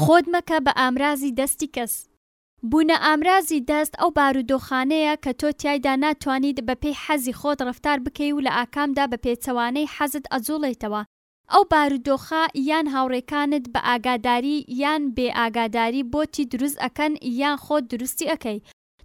خۆت مەکە بە ئامرازی دەستی کەس. بوونە ئامرازی دەست ئەو بارودۆخانەیە کە تۆ تیایدا ناتوانیت بە پێی حەزی خۆت ڕەفتار بکەی و لە ئاکامدا بە پێچەوانەی حەزت ئەجوڵێیتەوە. ئەو بارودۆخە یان هاوڕێکانت بە ئاگاداری یان بێ ئاگاداری بۆتی دروست ئەکەن یان خۆت دروستی ئەکەی.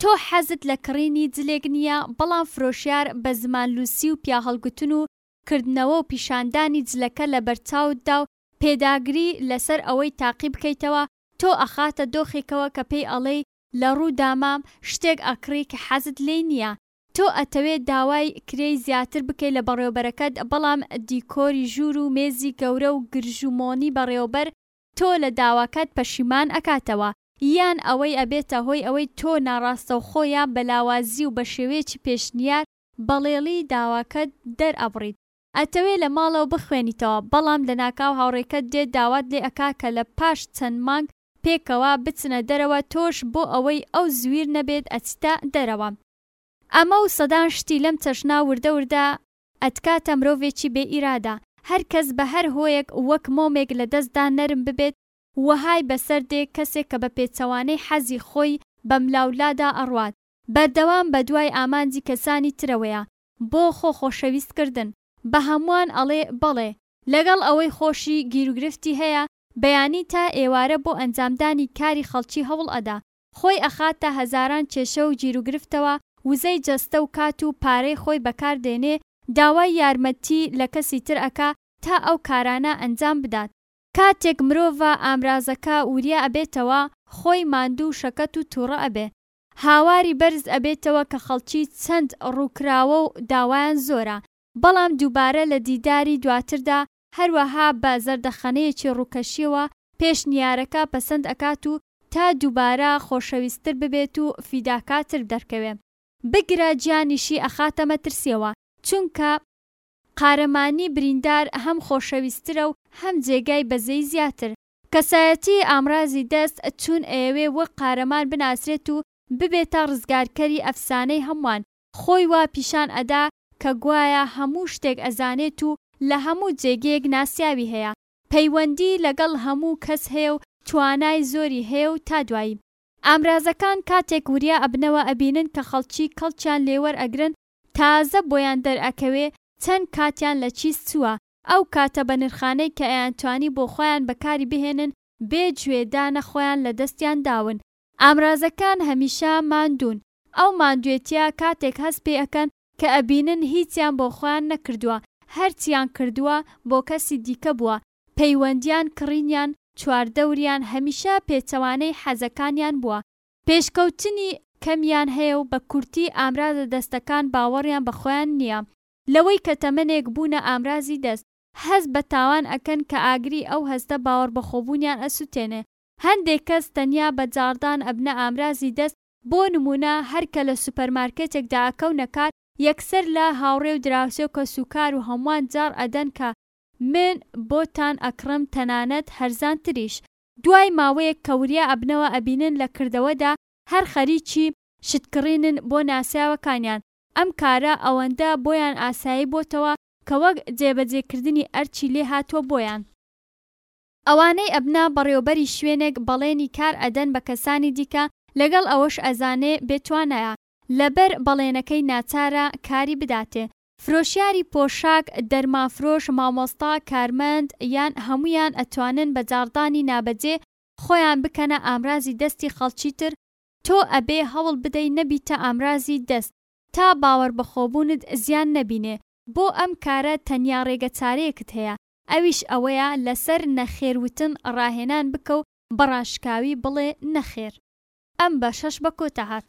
تۆ حەزت لە کڕینی جلێک نییە بەڵام فرۆشیار بە زمانلووسی و پیاهەڵگوتن و کردنەوە و پیشاندانی جلەکە لە بەرچاوتدا و پێداگری لەسەر ئەوەی تاقی بکەیتەوە تۆ ئەخاتە دۆخێکەوە کە پێی ئەڵێی لە ڕوو دامام شتێک ئەکڕی کە حەزت لێی نیە تۆ ئەتەوێ داوای کرێی زیاتر بکەی لە بەڕێوبەرەکەت بەڵام دیکۆری ژوور و مێزی گەورە و گرژ و مۆنی بەڕێوبەر تۆ لە داواکەت پەشیمان ئەکاتەوە یان ئەوەی ئەبێتە هۆی ئەوەی تۆ ناڕاستەوخۆ یان بە لاوازی و بە شێوەیەکی پێشنیار بەڵێڵی داواکەت دەر ئەبڕیت ئەتەوێ لە ماڵەوە بخوێنیتەوە بەڵام لەناکاو هاوڕێکەت دێت داوات لێ ئەکا کە لە پاش چەند مانگ پێکەوە بچنە دەرەوە تۆش بۆ ئەوەی ئەو زویر نەبێت ئەچیتە دەرەوە. ئەمە و سەدان شتی لەم چەشنە وردە وردە ئەتکاتە مرۆڤێکی بێ ئیرادە. هەر کەس بە هەر هۆیەک وەک مۆمێک لە دەستدا نەرم ببێت وەهای بەسەر دێ کەسێک کە بە پێچەوانەی حەزی خۆی بەملاولادا ئەڕوات بەردەوام بەدوای ئامانجی کەسانی ترەوەیە بۆ خۆ خۆشەویست کردن بە هەمووان ئەڵێ بەڵێ، لەگەڵ ئەوەی خۆشی گیروگرفتی هەیە بەیانی تا ئێوارە بۆ ئەنجامدانی کاری خەڵکی هەوڵ ئەدا، خۆی ئەخاتە هەزاران کێشە و گیروگرفتەوە، وزەی جەستە و کات و پارەی خۆی بەکار دێنێ، داوای یارمەتی لە کەسی تر ئەکا تا ئەو کارانە ئەنجام بدات. کاتێک مرۆڤە ئامرازەکە وریا ئەبێتەوە، خۆی ماندوو و شەکەت و تووڕە ئەبێ، هاواری بەرز ئەبێتەوە کە خەڵکی چەند ڕووکراوە و داوایان زۆرە، بەڵام دووبارە لە دیداری دواتردا هەروەها بە زەردەخەنەیەکی ڕووکەشیەوە پێشنیارەکە پەسەند ئەکات و تا دووبارە خۆشەویستتر ببێت و فیداکاتر دەرکەوێ بگرە گیانیشی ئەخاتە مەترسیەوە چونکە قارەمانی بریندار هەم خۆشەویستترە و هەم جێگای بەزەی زیاتر کەسایەتیی ئامرازی دەست چوون ئەیەوێ وەک قارەمان بناسرێت و ببێتە ڕزگارکەری ئەفسانەی هەمووان، خۆی وا پیشان ئەدا کە گوایە هەموو شتێک ئەزانێت و لە هەموو جێگەیەک ناسیاوی هەیە، پەیوەندی لەگەڵ هەموو کەس هەیە و توانای زۆری هەیە و تا دوایی. ئامرازەکان کاتێک وریا ئەبنەوە ئەبینن کە خەڵکی کەڵکیان لێوەر ئەگرن، تازە بۆیان دەرئەکەوێ چەند کاتیان لە چیس چووە، ئەو کاتە بەنرخانەی کە ئەیانتوانی بۆ خۆیان بەکاری بهێنن بێ جوێ دانە خۆیان لە دەستیان داون. ئامرازەکان هەمیشە ماندوون، ئەو ماندوێتیە کاتێک هەست پێ ئەکەن کە ئەبینن هیچیان بۆ خۆیان نەکردوە هەرچیان کردوە بۆ کەسی دیکە بوە، پەیوەندیان کڕینیان چواردەوریان هەمیشە پێچەوانەی حەزەکانیان بوە، پێشکەوتنی کەمیان هەیە و بە کورتی ئامرازە دەستەکان باوەڕیان بە خۆیان نیە. لەوەی کە تەمەنێک بوونە ئامرازی دەست هەست بە تاوان ئەکەن کە ئاگری ئەو هەستە باوەڕبەخۆبوونیان ئەسوتێنێ هەندێک کەس تەنیا بە جاڕدان ئەبنە ئامرازی دەست بۆ نموونە هەر کە لە سوپەرمارکێتێکدا ئەکەونە کار یەکسەر لە هاوڕێ و دراوسێ و کەس و کار و هەمووان جاڕ ئەدەن کە من بۆتان ئەکڕم تەنانەت هەرزانتریش دوای ماوەیەک کە وریا ئەبنەوە ئەبینن لە کردەوەدا هەر خەریکی شتکڕینن بۆ ناسیاوەکانیان ئەم کارە ئەوەندە بۆیان ئاسایی بۆتەوە کە وەک جێبەجێکردنی ئەرکی لێ هاتووە بۆیان. ئەوانەی ئەبنە بەڕێوبەری شوێنێک بەڵێنی کار ئەدەن بە کەسانی دیکە لەگەڵ ئەوەش ئەزانێ بێ توانایە لەبەر بەڵێنەکەی ناچارە کاری بداتێ فرۆشیاری پۆشاک دەرمانفرۆش مامۆستا کارمەند یان هەموویان ئەتوانن بە جاڕدانی نابەجێ خۆیان بکەنە ئامرازی دەستی خەڵکی تر تۆ ئەبێ هەوڵ بدەی نەبیتە ئامرازی دەست تا باوەڕ بەخۆبوونت زیان نەبینێ، بۆ ئەم کارە تەنیا ڕێگە چارەیەکت هەیە ئەویش ئەوەیە لەسەر نەخێر وتن ڕاهێنان بکە و بە ڕاشکاوی بڵێ نەخێر. ئەم بەشەش بە کۆتا هات.